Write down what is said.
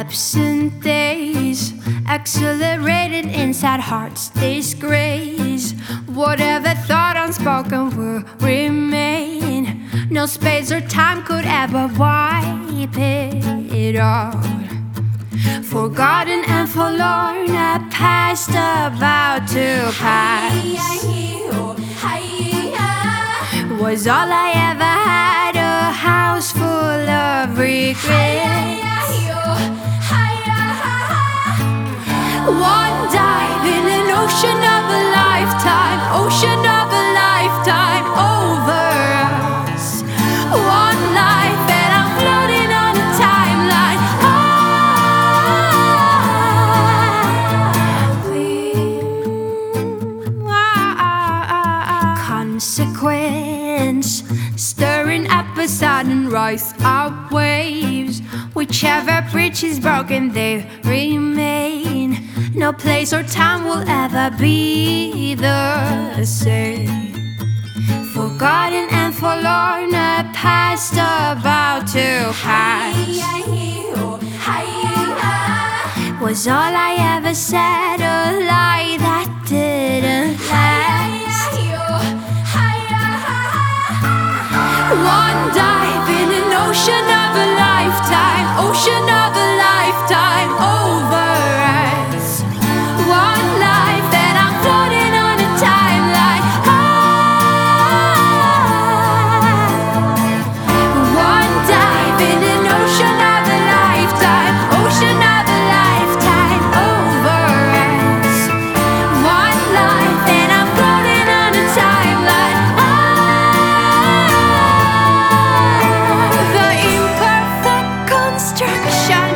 absent days, accelerated inside heart's disgrace. Whatever thought unspoken will remain. No space or time could ever wipe it out. Forgotten and forlorn, a past about to pass. Was all I ever had, a house full of regrets. One dive in an ocean of a lifetime, ocean of a lifetime over us. One life, and I'm floating on a timeline. Ah, Consequence stirring up a sudden rise of waves. Whichever bridge is broken, they remain. No place or time will ever be the same. Forgotten and forlorn, a past about to pass. Was all I ever said shot.